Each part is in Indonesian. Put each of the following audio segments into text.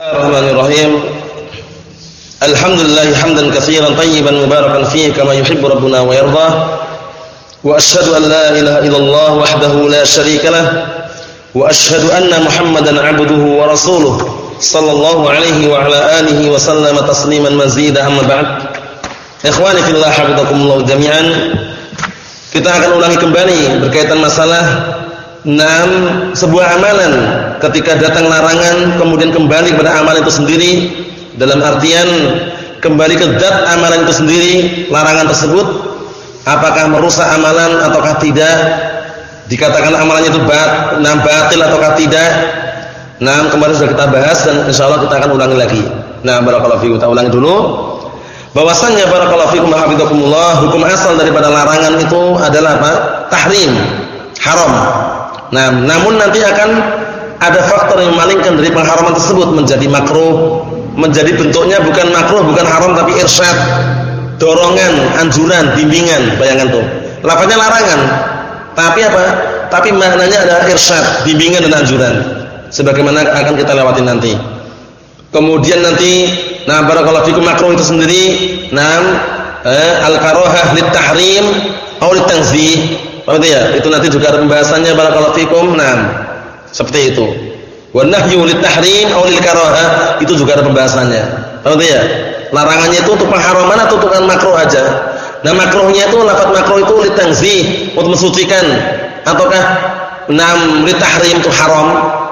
Bismillahirrahmanirrahim. Alhamdulillah hamdan katsiran tayyiban mubarakan fihi kama yuhibbu rabbuna wa yarda. Wa asyhadu an la ilaha illallah wahdahu la syarika lah wa asyhadu anna Muhammadan 'abduhu wa rasuluh sallallahu alaihi wa ala alihi wa sallama tasliman mazida amma ba'd. Ikhwani fillah hafizakumullah jami'an. Kita akan ulangi kembali berkaitan masalah enam sebuah amalan. Ketika datang larangan kemudian kembali kepada amalan itu sendiri. Dalam artian kembali ke zat amalan itu sendiri larangan tersebut apakah merusak amalan ataukah tidak? Dikatakan amalannya itu bat, nah batil ataukah tidak? Nah kemarin sudah kita bahas dan insyaallah kita akan ulangi lagi. Nah barakallahu fiikum kita ulangi dulu. Bahwasannya barakallahu fiikum hafizakumullah hukum asal daripada larangan itu adalah apa? Tahrim haram nah namun nanti akan ada faktor yang memalingkan dari pengharaman tersebut menjadi makruh, menjadi bentuknya bukan makruh, bukan haram tapi irsyad, dorongan, anjuran, bimbingan, bayangan tuh. Lafaznya larangan, tapi apa? Tapi maknanya adalah irsyad, bimbingan dan anjuran. Sebagaimana akan kita lewati nanti. Kemudian nanti nah barakallahu fikum makruh itu sendiri, nah eh, al-karahah lit tahrim atau lit tanzih. ya? Itu nanti juga ada pembahasannya barakallahu fikum. Nah, seperti itu. Wa nahyu tahrim aw itu juga ada pembahasannya. Paham ya? Larangannya itu untuk pengharaman atau untuk makruh aja. Nah, makruhnya itu lafaz makruh itu lit untuk mensucikan ataukah nam lit tahrim itu haram.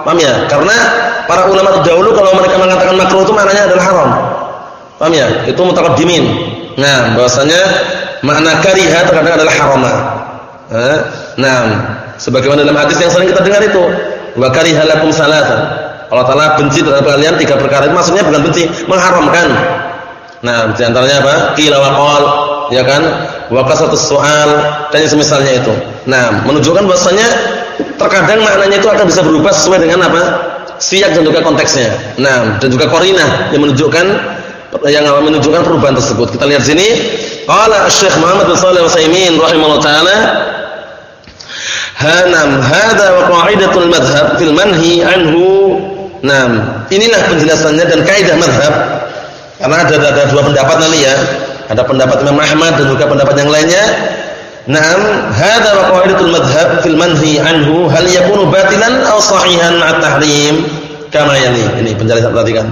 Paham ya? Karena para ulama terdahulu kalau mereka mengatakan makruh itu maknanya adalah haram. Paham ya? Itu mutaqaddimin. Nah, bahwasanya makna kariha terkadang adalah Nah, sebagaimana dalam hadis yang sering kita dengar itu, wa karihalakum salasa. Allah Taala benci terhadap kalian tiga perkara itu maksudnya bukan benci, mengharamkan. Nah, di antaranya apa? Qila wa ya kan? Wa qasatus soal dan semisalnya itu. Nah, menunjukkan bahwasanya terkadang maknanya itu akan bisa berubah sesuai dengan apa? Siyak dan juga konteksnya. Nah, dan juga korinah yang menunjukkan yang menunjukkan perubahan tersebut. Kita lihat sini. Qala Syekh Muhammad bin Shalih Al-Utsaimin rahimahullah taala Hanam hada wa qa'idatul madhab fil manhi anhu. Nam. Inilah penjelasannya dan kaidah madhab. Karena ada, ada dua pendapat nanti ya. Ada pendapat Imam Ahmad dan juga pendapat yang lainnya. Naam, hada wa qa'idatul madhab fil manhi anhu hal yakunu batilan aw sahihan ma'at tahrim? Kama yani. Ini penjelasan perhatikan.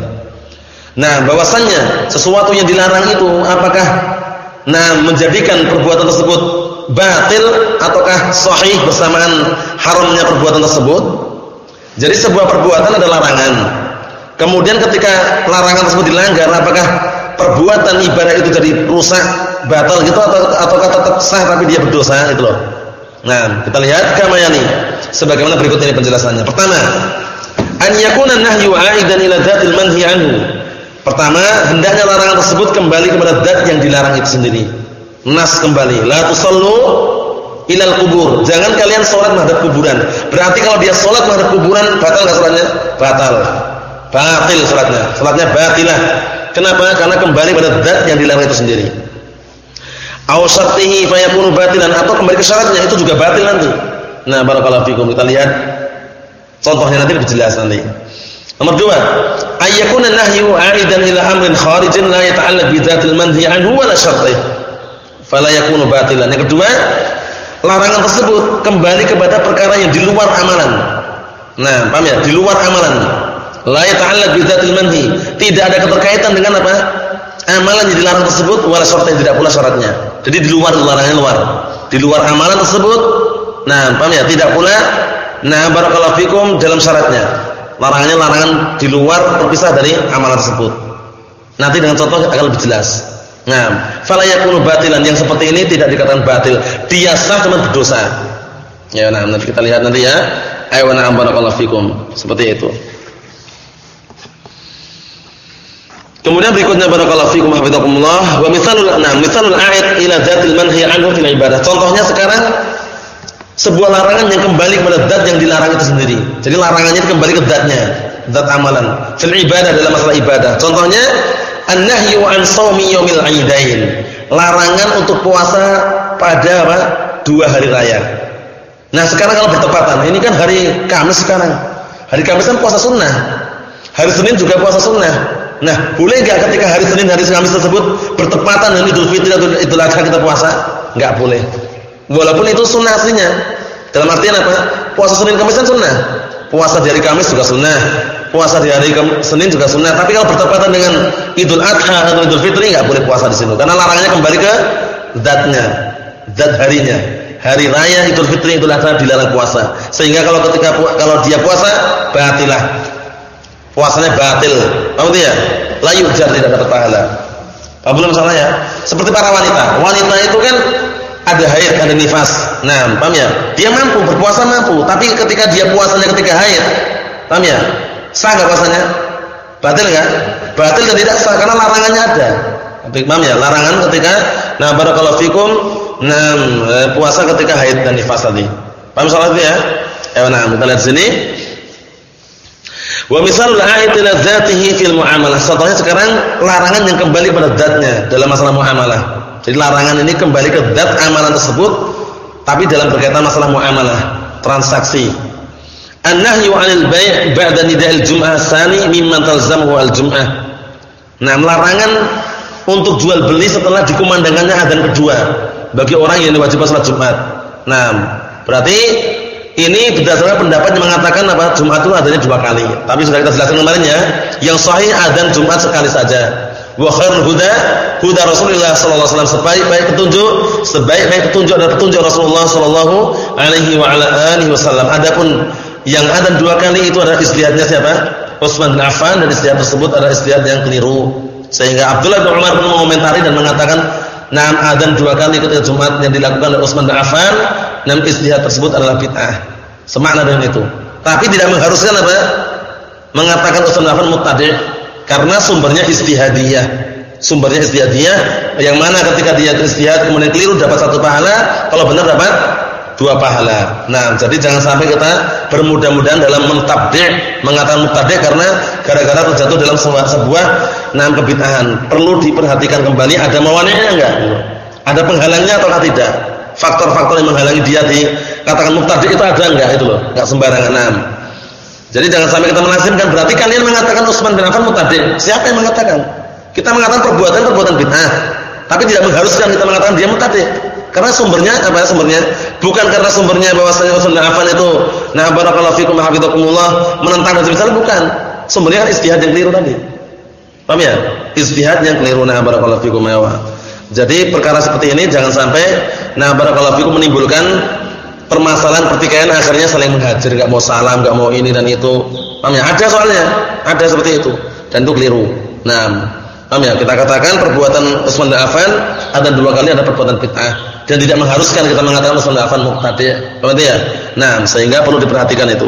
Nah, bahwasannya sesuatu yang dilarang itu apakah nah menjadikan perbuatan tersebut batil ataukah sahih bersamaan haramnya perbuatan tersebut? Jadi sebuah perbuatan adalah larangan. Kemudian ketika larangan tersebut dilanggar, apakah perbuatan ibadah itu jadi rusak, batal gitu atau ataukah tetap sah tapi dia berdosa itu loh. Nah, kita lihat kamayani sebagaimana berikut ini penjelasannya. Pertama, an yakuna nahyu 'aidan ila dzatil manhi anhu. Pertama, hendaknya larangan tersebut kembali kepada zat yang dilarang itu sendiri nas kembali. La tusallu ilal kubur. Jangan kalian sholat menghadap kuburan. Berarti kalau dia sholat menghadap kuburan batal enggak sholatnya? Batal. Batil sholatnya. Sholatnya batilah. Kenapa? Karena kembali pada zat yang dilarang itu sendiri. Syartihi fayakunu batilan atau kembali ke syaratnya itu juga batil nanti. Nah barakallahu fikum. Kita lihat contohnya nanti lebih jelas nanti. Nomor dua ayyakuna nahyu aidan ila amrin kharijin la yata'allaq bi dzatil manhi anhu wa la syartihi fala yakunu batilan. Yang kedua, larangan tersebut kembali kepada perkara yang di luar amalan. Nah, paham ya? Di luar amalan. La yata'allaq bi dzatil manhi. Tidak ada keterkaitan dengan apa? Amalan yang dilarang tersebut wala syarat yang tidak pula syaratnya. Jadi di luar larangan luar. Di luar amalan tersebut, nah, paham ya? Tidak pula nah barakallahu fikum dalam syaratnya. Larangannya larangan di luar terpisah dari amalan tersebut. Nanti dengan contoh akan lebih jelas. Nah, fala yakunu batilan yang seperti ini tidak dikatakan batil. Dia sah cuma berdosa. Ya, nah nanti kita lihat nanti ya. Ayo na'am barakallahu fikum. Seperti itu. Kemudian berikutnya barakallahu fikum hafizakumullah wa misalul nah misalul a'id ila dzatil manhi anhu fil ibadah. Contohnya sekarang sebuah larangan yang kembali kepada zat yang dilarang itu sendiri. Jadi larangannya kembali ke zatnya, zat amalan. Fil ibadah dalam masalah ibadah. Contohnya An-nahyu an shaumi yaumil 'aidain. Larangan untuk puasa pada apa? Dua hari raya. Nah, sekarang kalau bertepatan, ini kan hari Kamis sekarang. Hari Kamis kan puasa sunnah. Hari Senin juga puasa sunnah. Nah, boleh nggak ketika hari Senin hari Kamis tersebut bertepatan dengan Idul Fitri atau Idul Adha kita puasa? Nggak boleh. Walaupun itu sunnah aslinya. Dalam artian apa? Puasa Senin Kamis kan sunnah. Puasa di hari Kamis juga sunnah. Puasa di hari Senin juga sunnah. Tapi kalau bertepatan dengan Idul Adha atau Idul Fitri nggak boleh puasa di sini. Karena larangannya kembali ke zatnya, zat harinya. Hari raya Idul Fitri Idul Adha dilarang puasa. Sehingga kalau ketika kalau dia puasa, batilah puasanya batil. Paham ya? Layu jar tidak dapat pahala. Paham belum salah ya? Seperti para wanita. Wanita itu kan ada haid, ada nifas. Nah, paham ya? Dia mampu berpuasa mampu, tapi ketika dia puasanya ketika haid, paham ya? Sah enggak puasanya? Batil enggak? Batil dan tidak sah karena larangannya ada. Paham ya? Larangan ketika nah barakallahu fikum nah puasa ketika haid dan nifas tadi. Paham salah itu ya? Ayo nah, kita lihat sini. Wa misalul a'id ila dzatihi fil muamalah. Contohnya sekarang larangan yang kembali pada zatnya dalam masalah muamalah. Jadi larangan ini kembali ke zat amalan tersebut tapi dalam berkaitan masalah muamalah, transaksi. An-nahyu 'anil bai' ba'da nida'il jum'ah tsani mimman talzamuhu al-jum'ah. Nah, larangan untuk jual beli setelah dikumandangkannya adzan kedua bagi orang yang diwajibkan salat Jumat. Nah, berarti ini berdasarkan pendapat yang mengatakan apa Jumat itu adanya dua kali. Tapi sudah kita jelaskan kemarin ya, yang sahih adzan Jumat sekali saja. Wa khairul huda huda Rasulullah sallallahu alaihi wasallam sebaik-baik petunjuk, sebaik-baik petunjuk adalah petunjuk Rasulullah sallallahu alaihi wa ala alihi wasallam. Adapun yang adzan dua kali itu adalah istihadnya siapa? Utsman bin Affan dan istihad tersebut adalah istihad yang keliru. Sehingga Abdullah bin Umar pun mengomentari dan mengatakan Naam adzan dua kali ketika Jumat yang dilakukan oleh Utsman bin Affan, naam istihad tersebut adalah bid'ah. Semakna dengan itu. Tapi tidak mengharuskan apa? Mengatakan Utsman bin Affan mubtadi' karena sumbernya istihadiyah. Sumbernya istihadiyah yang mana ketika dia istihad kemudian keliru dapat satu pahala, kalau benar dapat dua pahala. Nah, jadi jangan sampai kita bermudah-mudahan dalam mentabdi' mengatakan mubtadi' karena gara-gara terjatuh dalam sebuah, sebuah nah kebid'ahan. Perlu diperhatikan kembali ada mawani'nya enggak? Ada penghalangnya atau tidak? Faktor-faktor yang menghalangi dia dikatakan mubtadi' itu ada enggak itu loh? Enggak sembarangan. Nah. Jadi jangan sampai kita menasibkan berarti kalian mengatakan Utsman bin Affan mubtadi'. Siapa yang mengatakan? Kita mengatakan perbuatan-perbuatan bid'ah. Tapi tidak mengharuskan kita mengatakan dia mubtadi'. Karena sumbernya apa sumbernya? Bukan karena sumbernya bahwasanya Utsman bin Affan itu nah barakallahu fikum hafizakumullah menentang dan misalnya bukan. Sumbernya kan istihad yang keliru tadi. Paham ya? Istihad yang keliru nah barakallahu fikum ya. Jadi perkara seperti ini jangan sampai nah barakallahu fikum menimbulkan permasalahan pertikaian akhirnya saling menghajar, enggak mau salam, enggak mau ini dan itu. Paham ya? Ada soalnya, ada seperti itu dan itu keliru. Nah, paham ya? Kita katakan perbuatan Utsman bin Affan ada dua kali ada perbuatan bid'ah dan tidak mengharuskan kita mengatakan Utsman Affan mubtadi'. Paham ya? Nah, sehingga perlu diperhatikan itu.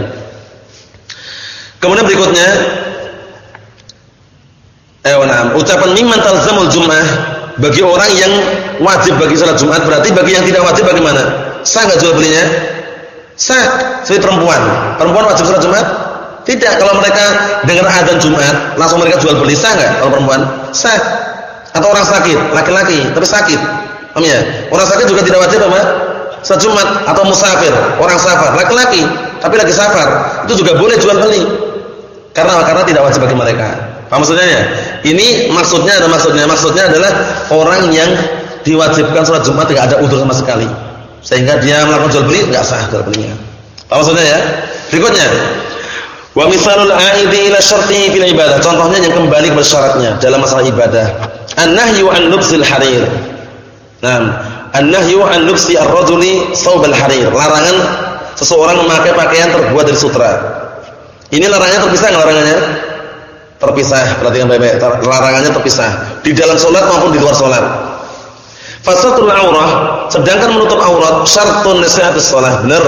Kemudian berikutnya eh nah, ucapan mimman talzamul jum'ah bagi orang yang wajib bagi salat Jumat berarti bagi yang tidak wajib bagaimana? Sah jual belinya? Sah. Seperti perempuan. Perempuan wajib salat Jumat? Tidak. Kalau mereka dengar adzan Jumat, langsung mereka jual beli sah enggak kalau perempuan? Sah. Atau orang sakit, laki-laki tapi sakit Paham ya? Orang sakit juga tidak wajib apa? Sejumat atau musafir, orang safar, laki-laki tapi lagi safar, itu juga boleh jual beli. Karena karena tidak wajib bagi mereka. Paham maksudnya ya? Ini maksudnya ada maksudnya. Maksudnya adalah orang yang diwajibkan sholat Jumat tidak ada udur sama sekali. Sehingga dia melakukan jual beli enggak sah jual belinya. Paham maksudnya ya? Berikutnya, wa misalul aidi ila syartihi fil ibadah. Contohnya yang kembali kepada dalam masalah ibadah. An-nahyu an lubsil harir. Nah, an-nahyu an lubsi ar-rajuli thawbal harir. Larangan seseorang memakai pakaian terbuat dari sutra. Ini larangannya terpisah enggak larangannya? Terpisah, perhatikan baik-baik. Larangannya terpisah di dalam salat maupun di luar salat. Fasatul aurah, sedangkan menutup aurat syartun li sihhatis shalah. Benar.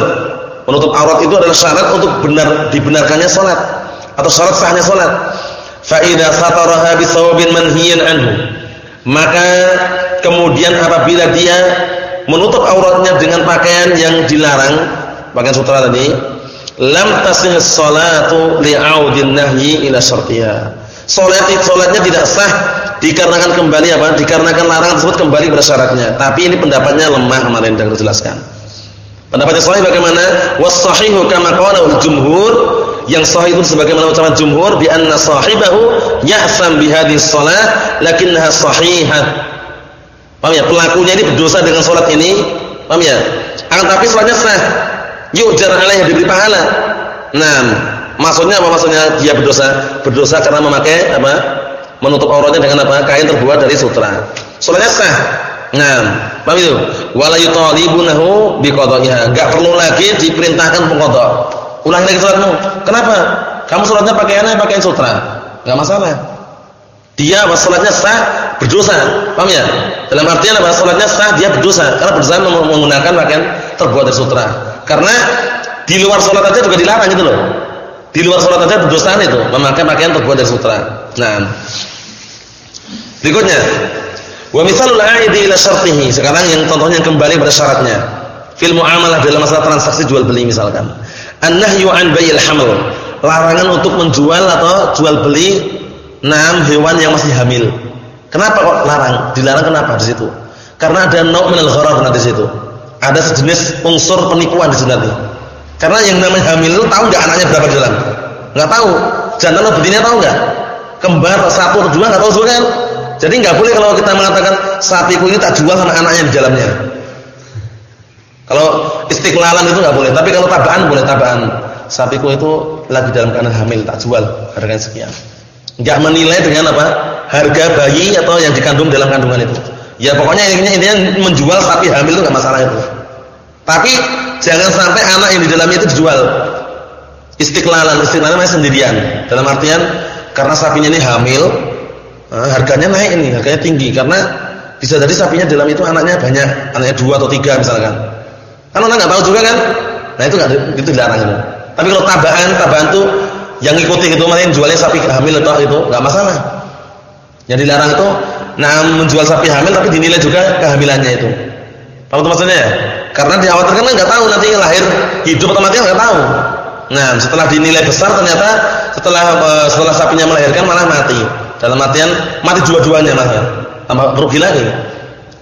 Menutup aurat itu adalah syarat untuk benar dibenarkannya salat atau syarat sahnya salat. Fa idza sataraha manhiyan anhu. Maka kemudian apabila dia menutup auratnya dengan pakaian yang dilarang, pakaian sutra tadi, lam tasih salatu li'audin nahyi ila syartiha. Salat salatnya tidak sah dikarenakan kembali apa? Dikarenakan larangan tersebut kembali pada syaratnya. Tapi ini pendapatnya lemah kemarin sudah jelaskan. Pendapatnya sahih bagaimana? Was sahihu kama qala jumhur yang sahih itu sebagaimana ucapan jumhur bi anna sahibahu ya'sam bi hadhihi shalah lakinnaha sahihah. Paham ya? Pelakunya ini berdosa dengan salat ini, paham ya? Akan tapi salatnya sah. Yujar alaihi diberi pahala. Nah, maksudnya apa maksudnya dia berdosa? Berdosa karena memakai apa? Menutup auratnya dengan apa? Kain terbuat dari sutra. Salatnya sah. Nah, paham itu? Wala yutalibunahu biqada'iha. Enggak perlu lagi diperintahkan pengqada. Ulangi lagi salatmu. Kenapa? Kamu salatnya pakaiannya pakaian sutra. Enggak masalah. Dia was salatnya sah, berdosa. Paham ya? Dalam artian apa? Salatnya sah, dia berdosa karena berdosa menggunakan pakaian terbuat dari sutra. Karena di luar salat aja juga dilarang gitu loh. Di luar salat aja berdosa itu, memakai pakaian terbuat dari sutra. Nah. Berikutnya, Wa misalul aidi ila syartihi. Sekarang yang contohnya kembali pada syaratnya. Fil muamalah dalam masalah transaksi jual beli misalkan. An-nahyu an haml. Larangan untuk menjual atau jual beli enam hewan yang masih hamil. Kenapa kok larang? Dilarang kenapa di situ? Karena ada nau' minal gharar di situ. Ada sejenis unsur penipuan di situ nanti. Karena yang namanya hamil itu tahu enggak anaknya berapa di dalam? Enggak tahu. Jantan atau betina tahu enggak? Kembar satu atau dua enggak tahu juga kan? Jadi nggak boleh kalau kita mengatakan sapiku ini tak jual sama anaknya di dalamnya. Kalau istiqlalan itu nggak boleh, tapi kalau tabaan boleh tabaan. Sapiku itu lagi dalam keadaan hamil tak jual harganya sekian. Nggak menilai dengan apa harga bayi atau yang dikandung dalam kandungan itu. Ya pokoknya intinya, intinya menjual sapi hamil itu nggak masalah itu. Tapi jangan sampai anak yang di dalamnya itu dijual. Istiqlalan, istiqlalan sendirian. Dalam artian karena sapinya ini hamil, Nah, harganya naik ini, harganya tinggi karena bisa jadi sapinya dalam itu anaknya banyak, anaknya dua atau tiga misalkan. Kan orang nggak tahu juga kan? Nah itu nggak itu dilarang itu. Tapi kalau tabaan, tabaan tuh yang ikuti itu malah jualnya sapi hamil atau itu nggak masalah. Yang dilarang itu nah menjual sapi hamil tapi dinilai juga kehamilannya itu. Paham itu maksudnya ya? Karena dikhawatirkan kan nggak tahu nanti lahir hidup atau mati nggak tahu. Nah setelah dinilai besar ternyata setelah eh, setelah sapinya melahirkan malah mati. Dalam artian mati dua-duanya malah. Tambah rugi lagi.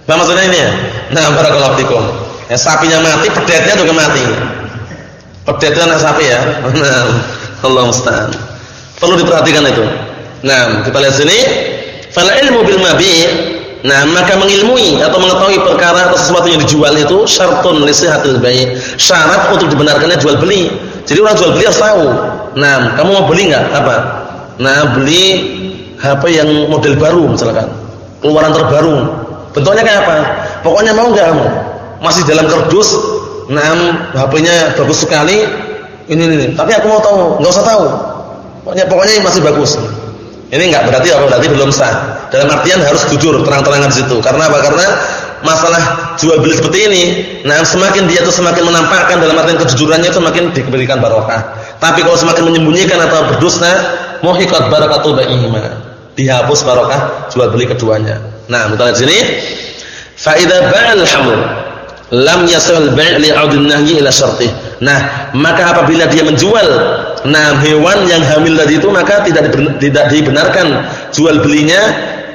Apa maksudnya ini ya? Nah, barakallahu fikum. Ya, sapinya mati, pedetnya juga mati. Pedetnya anak sapi ya. Nah, Allah musta'an. Perlu diperhatikan itu. Nah, kita lihat sini. Fal ilmu bil mabi' Nah, maka mengilmui atau mengetahui perkara atau sesuatu yang dijual itu syartun li sihatil bai'. Syarat untuk dibenarkannya jual beli. Jadi orang jual beli harus tahu. Nah, kamu mau beli enggak? Apa? Nah, beli HP yang model baru misalkan, keluaran terbaru. Bentuknya kayak apa? Pokoknya mau nggak kamu? Masih dalam kardus, enam HP-nya bagus sekali. Ini ini. Tapi aku mau tahu, nggak usah tahu. Pokoknya pokoknya masih bagus. Ini enggak berarti apa? Berarti belum sah. Dalam artian harus jujur, terang-terangan di situ. Karena apa? Karena masalah jual beli seperti ini, nah semakin dia tuh semakin menampakkan dalam artian kejujurannya itu semakin diberikan barokah. Tapi kalau semakin menyembunyikan atau berdusta, muhiqat barakatu baihima dihapus barokah jual beli keduanya. Nah, kita lihat sini. Fa idza ba'al haml lam yasil bai' li 'audin nahyi ila syartih. Nah, maka apabila dia menjual nah hewan yang hamil tadi itu maka tidak tidak dibenarkan jual belinya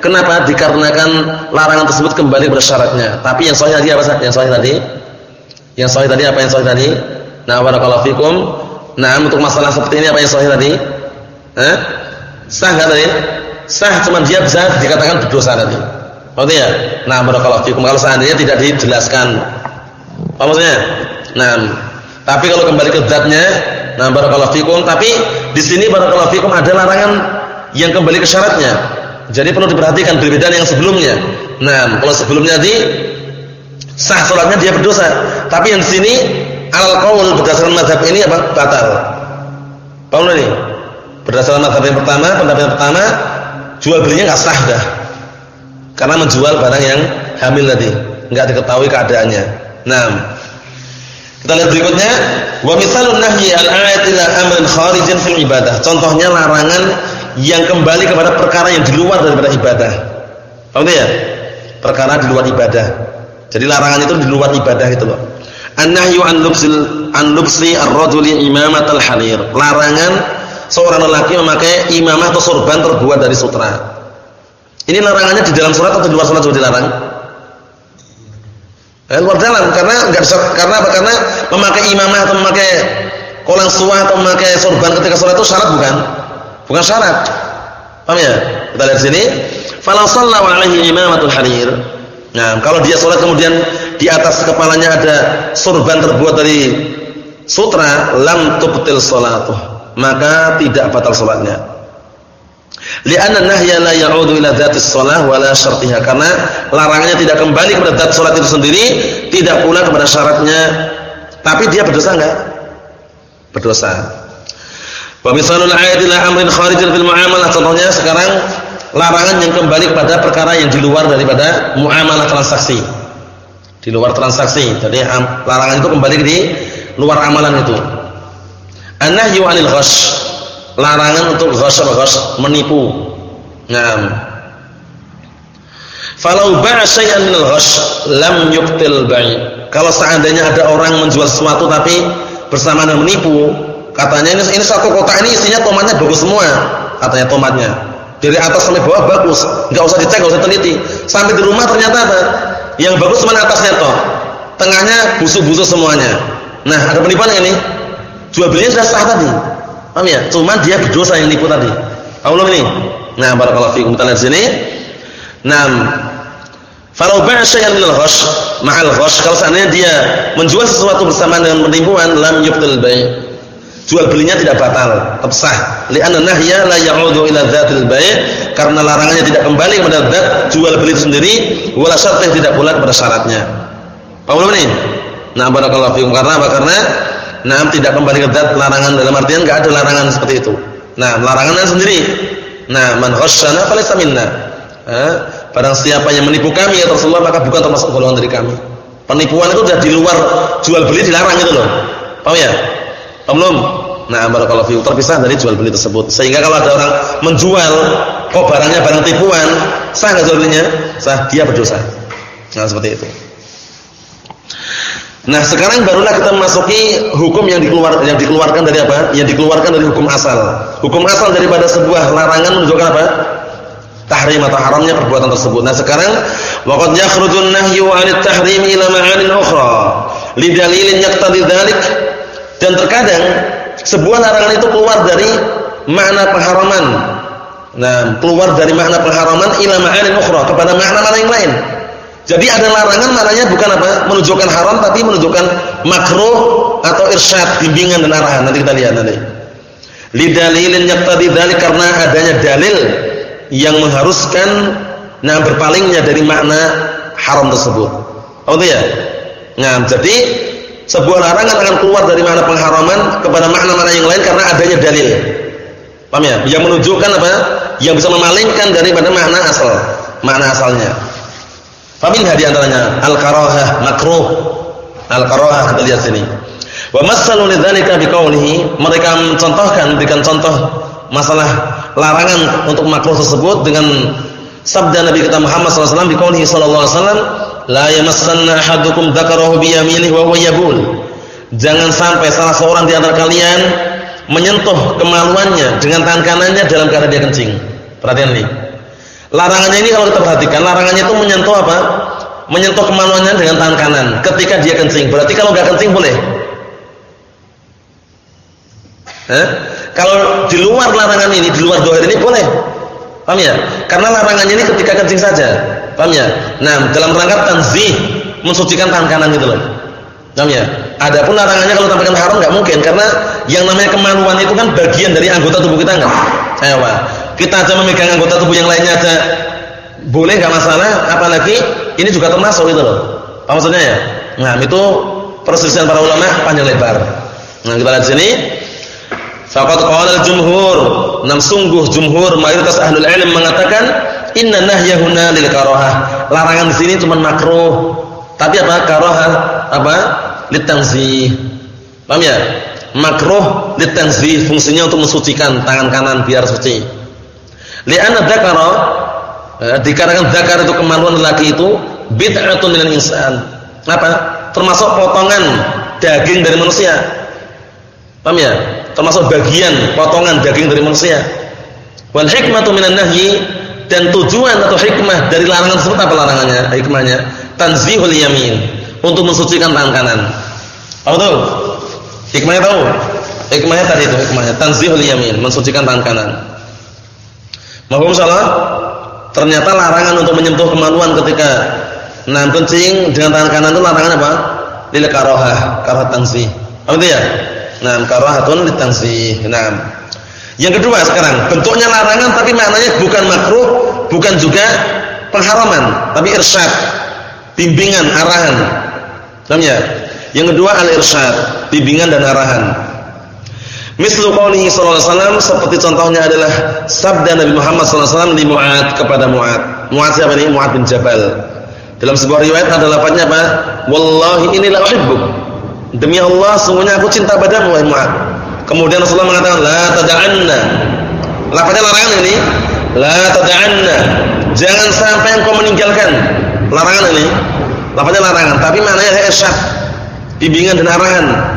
kenapa? Dikarenakan larangan tersebut kembali bersyaratnya. Tapi yang sahih tadi apa Yang sahih tadi? Yang sahih tadi apa yang sahih tadi? Nah, barakallahu fikum. Nah, untuk masalah seperti ini apa yang sahih tadi? Eh? Sah enggak tadi? sah cuma dia bisa dikatakan berdosa nanti. Maksudnya, nah barakallahu fikum kalau seandainya tidak dijelaskan. Apa maksudnya? Nah, tapi kalau kembali ke zatnya, nah barakallahu fikum, tapi di sini barakallahu fikum ada larangan yang kembali ke syaratnya. Jadi perlu diperhatikan berbeda yang sebelumnya. Nah, kalau sebelumnya di sah salatnya dia berdosa, tapi yang di sini alal qaul berdasarkan mazhab ini apa? batal. Paham ini? Berdasarkan mazhab yang pertama, pendapat yang pertama jual belinya nggak sah dah karena menjual barang yang hamil tadi nggak diketahui keadaannya nah kita lihat berikutnya. Wa misalun nahyi al-ayat ila amrin kharijin fil ibadah. Contohnya larangan yang kembali kepada perkara yang di luar daripada ibadah. Paham ya? Perkara di luar ibadah. Jadi larangan itu di luar ibadah itu loh an-nahyu an lubsil an lubsi ar-rajuli imamatal halir larangan seorang lelaki memakai imamah atau sorban terbuat dari sutra. Ini larangannya di dalam surat atau di luar surat juga dilarang? Eh, luar jalan karena enggak karena apa? Karena memakai imamah atau memakai kolang suah atau memakai sorban ketika sholat itu syarat bukan? Bukan syarat. Paham ya? Kita lihat sini. Fala sallallahu alaihi imamatul harir. Nah, kalau dia sholat kemudian di atas kepalanya ada sorban terbuat dari sutra, lam tubtil salatuh. Maka tidak batal sholatnya. Li'anna nahya la ya'udu ila dzatis shalah wa la syartiha. Karena larangannya tidak kembali kepada zat salat itu sendiri, tidak pula kepada syaratnya. Tapi dia berdosa enggak? Berdosa. Wa misalul ayati la amrin kharijin fil muamalah. Contohnya sekarang larangan yang kembali kepada perkara yang di luar daripada muamalah transaksi. Di luar transaksi. Jadi larangan itu kembali di luar amalan itu. An-nahyu 'anil ghash larangan untuk ghasab-ghas menipu. Naam. Falau ba'a syai'an minal ghash lam yubtil bai'. Kalau seandainya ada orang menjual sesuatu tapi bersama dengan menipu, katanya ini ini satu kotak ini isinya tomatnya bagus semua, katanya tomatnya. Dari atas sampai bawah bagus, enggak usah dicek, enggak usah teliti. Sampai di rumah ternyata apa? Yang bagus cuma atasnya toh. Tengahnya busuk-busuk semuanya. Nah, ada penipuan ini. Jual belinya sudah sah tadi. Paham ya? Cuma dia berdosa yang nipu tadi. Belum ini? Nah, barakallahu fiikum. Kita lihat sini. Naam. Falau ba'a syai'an minal ghash ma'al ghash kalau seandainya dia menjual sesuatu bersama dengan penipuan lam yubtil bai'. Jual belinya tidak batal, tetap sah. Li'anna nahya la ya'udu ila dzatil bai' karena larangannya tidak kembali kepada zat jual beli itu sendiri wala tidak pula kepada syaratnya. Paham belum ini? Nah, barakallahu fiikum. Karena apa? Karena Nah, tidak kembali ke zat larangan dalam artian enggak ada larangan seperti itu. Nah, larangannya sendiri. Nah, man ghasyana falaysa minna. Eh, barang siapa yang menipu kami ya Rasulullah maka bukan termasuk golongan dari kami. Penipuan itu sudah di luar jual beli dilarang itu loh. Paham ya? Paham belum? Nah, barakallahu fiikum terpisah dari jual beli tersebut. Sehingga kalau ada orang menjual kok barangnya barang tipuan, sah enggak jual belinya? Sah, dia berdosa. Nah, seperti itu. Nah, sekarang barulah kita memasuki hukum yang dikeluarkan yang dikeluarkan dari apa? Yang dikeluarkan dari hukum asal. Hukum asal daripada sebuah larangan menunjukkan apa? Tahrim atau haramnya perbuatan tersebut. Nah, sekarang waqad yakhrujun nahyu 'anil tahrim ila ma'anin ukhra li dalilin yaqtadi. Dan terkadang sebuah larangan itu keluar dari makna pengharaman. Nah, keluar dari makna pengharaman ila ma'anin ukhra kepada makna-makna yang lain. Jadi ada larangan maknanya bukan apa? Menunjukkan haram tapi menunjukkan makruh atau irsyad, bimbingan dan arahan. Nanti kita lihat nanti. Lidalilin yaqtadi dzalik karena adanya dalil yang mengharuskan nah berpalingnya dari makna haram tersebut. Oh ya? Nah, jadi sebuah larangan akan keluar dari makna pengharaman kepada makna-makna yang lain karena adanya dalil. Paham ya? Yang menunjukkan apa? Yang bisa memalingkan daripada makna asal, makna asalnya. Faminha di antaranya al-karahah makruh. Al-karahah kita lihat sini. Wa masalu lidzalika biqaulihi, mereka mencontohkan berikan contoh masalah larangan untuk makruh tersebut dengan sabda Nabi kita Muhammad SAW biqaulihi sallallahu alaihi wasallam, la yamassanna ahadukum dzakarahu bi yaminihi wa huwa yabul. Jangan sampai salah seorang di antara kalian menyentuh kemaluannya dengan tangan kanannya dalam keadaan dia kencing. Perhatian nih. Larangannya ini kalau kita perhatikan, larangannya itu menyentuh apa? Menyentuh kemaluannya dengan tangan kanan ketika dia kencing. Berarti kalau nggak kencing boleh. Eh? Kalau di luar larangan ini, di luar dohir ini boleh. Paham ya? Karena larangannya ini ketika kencing saja. Paham ya? Nah, dalam rangka tanzih, mensucikan tangan kanan itu loh. Paham ya? Adapun larangannya kalau tampilkan haram nggak mungkin karena yang namanya kemaluan itu kan bagian dari anggota tubuh kita enggak? Pak kita aja memegang anggota tubuh yang lainnya aja. Boleh nggak masalah? Apalagi ini juga termasuk itu loh. Apa maksudnya ya? Nah itu perselisihan para ulama panjang lebar. Nah kita lihat sini. Faqad qala al-jumhur nam sungguh jumhur mayoritas ahlul ilm mengatakan inna nahyahuna lil karahah larangan di sini cuma makruh. Tapi apa? Karahah apa? Litanzih paham ya? Makruh litanzih fungsinya untuk mensucikan tangan kanan biar suci Li'anna dzakara eh, dikarenakan dzakar itu kemaluan lelaki itu bid'atun minal insan. Apa? Termasuk potongan daging dari manusia. Paham ya? Termasuk bagian potongan daging dari manusia. Wal hikmatu minan nahyi dan tujuan atau hikmah dari larangan tersebut apa larangannya? Hikmahnya tanzihul yamin untuk mensucikan tangan kanan. Apa tuh? Hikmahnya tahu? Hikmahnya tadi itu hikmahnya tanzihul yamin, mensucikan tangan kanan. Mahfum salah? Ternyata larangan untuk menyentuh kemaluan ketika nah kencing dengan tangan kanan itu larangan apa? Lil karohah, karohat tanzih. Apa itu ya? Nah, karohatun litanzih. Nah. Yang kedua sekarang, bentuknya larangan tapi maknanya bukan makruh, bukan juga pengharaman, tapi irsyad, bimbingan, arahan. Paham ya? Yang kedua al-irsyad, bimbingan dan arahan. Mislu qaulihi sallallahu alaihi wasallam seperti contohnya adalah sabda Nabi Muhammad sallallahu alaihi wasallam di Mu'ad kepada Mu'ad. Mu'ad siapa ini? Mu'ad bin Jabal. Dalam sebuah riwayat ada lafaznya apa? Wallahi inni la. Demi Allah sungguhnya aku cinta padamu wahai Mu'ad. Kemudian Rasulullah mengatakan la tad'anna. Lafaznya larangan ini. La tad'anna. Jangan sampai engkau meninggalkan. Larangan ini. Lafaznya larangan, tapi maknanya irsyad. Bimbingan dan arahan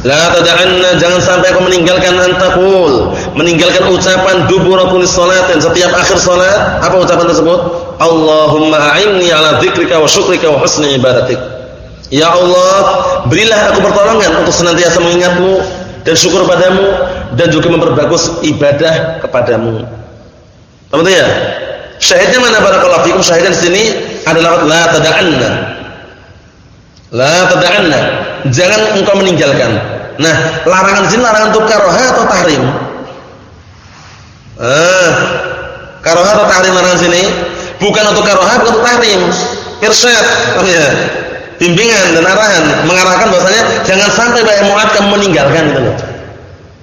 La tad'anna jangan sampai kau meninggalkan antaqul, meninggalkan ucapan dubur kulli salatin setiap akhir salat. Apa ucapan tersebut? Allahumma a'inni ala dzikrika wa syukrika wa husni ibadatik. Ya Allah, berilah aku pertolongan untuk senantiasa mengingatmu dan syukur padamu dan juga memperbagus ibadah kepadamu. Paham ya? Syahidnya mana barakallahu fikum? Syahidnya di sini adalah la tad'anna. La tad'anna jangan engkau meninggalkan. Nah, larangan sini larangan untuk karoha atau tahrim? Ah, karoha atau tahrim larangan sini? Bukan untuk karoha, bukan untuk tahrim. Irsyad, ya. Bimbingan dan arahan, mengarahkan bahasanya jangan sampai banyak muat kamu meninggalkan gitu loh.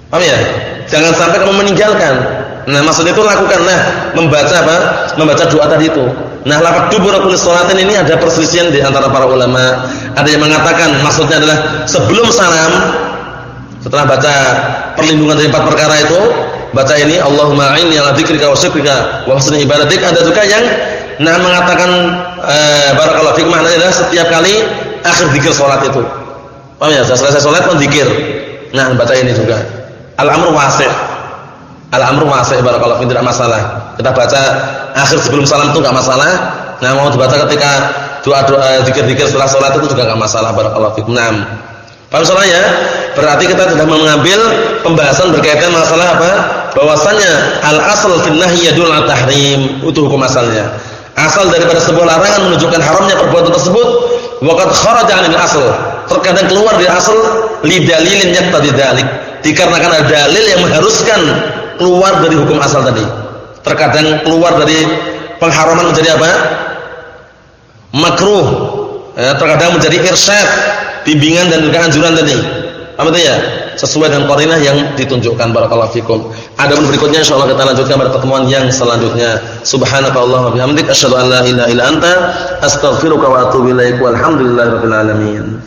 Paham ya? Jangan sampai kamu meninggalkan. Nah, maksudnya itu lakukan nah, membaca apa? Membaca doa tadi itu. Nah, lafaz dubur salatin ini ada perselisihan di antara para ulama. Ada yang mengatakan maksudnya adalah sebelum salam setelah baca perlindungan dari empat perkara itu, baca ini Allahumma a'inni 'ala dzikrika wa syukrika wa husni ibadatik. Ada juga yang nah mengatakan eh, barakallahu fikum maknanya adalah setiap kali akhir zikir salat itu. Paham ya? Setelah selesai salat menzikir. Nah, baca ini juga. Al-amru wasi'. Al-amru wasi' barakallahu tidak masalah. Kita baca akhir sebelum salam itu enggak masalah. Nah, mau dibaca ketika doa-doa zikir-zikir setelah salat itu juga enggak masalah barakallahu fikum. Naam. Paham soalnya? Berarti kita sudah mengambil pembahasan berkaitan masalah apa? Bahwasanya al-asl fil nahyi yadul tahrim. Itu hukum asalnya. Asal daripada sebuah larangan menunjukkan haramnya perbuatan tersebut, waqad kharaja 'anil asl. Terkadang keluar dari asal li dalilin yaqtadi dzalik. Dikarenakan ada dalil yang mengharuskan keluar dari hukum asal tadi. Terkadang keluar dari pengharaman menjadi apa? makruh. Ya, terkadang menjadi irsyad bimbingan dan juga anjuran tadi. Apa itu ya? sesuai dengan qarinah yang ditunjukkan barakallahu fikum. Adapun berikutnya insyaallah kita lanjutkan pada pertemuan yang selanjutnya. Subhanakallahumma bihamdik asyhadu an la ilaha illa anta astaghfiruka wa atubu ilaik. Walhamdulillahirabbil alamin